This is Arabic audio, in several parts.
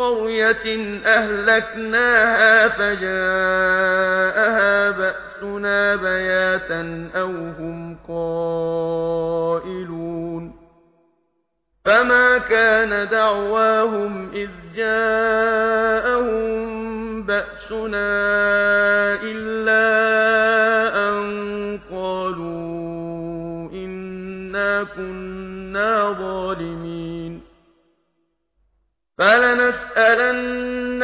قرية أهلكناها فجاءها بأسنا بياتا أو هم قائلون فما كان دعواهم إذ جاءوا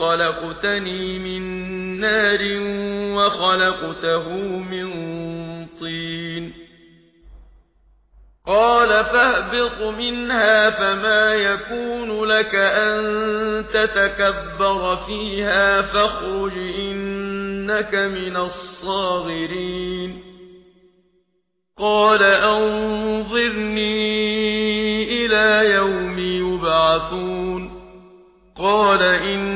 خلقتني من نار وخلقته من طين. قال فاهبط منها فما يكون لك أن تتكبر فيها فاخرج إنك من الصاغرين. قال أنظرني إلى يوم يبعثون. قال إن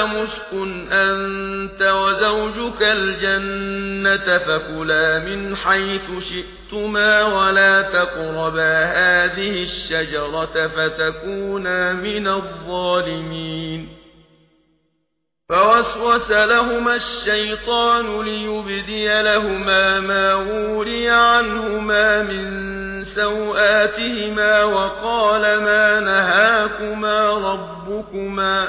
آدم أنت وزوجك الجنة فكلا من حيث شئتما ولا تقربا هذه الشجرة فتكونا من الظالمين فوسوس لهما الشيطان ليبدي لهما ما غوري عنهما من سوآتهما وقال ما نهاكما ربكما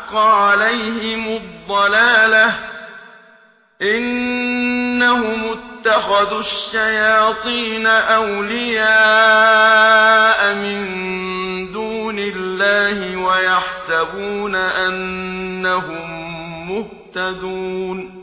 حق عليهم الضلالة إنهم اتخذوا الشياطين أولياء من دون الله ويحسبون أنهم مهتدون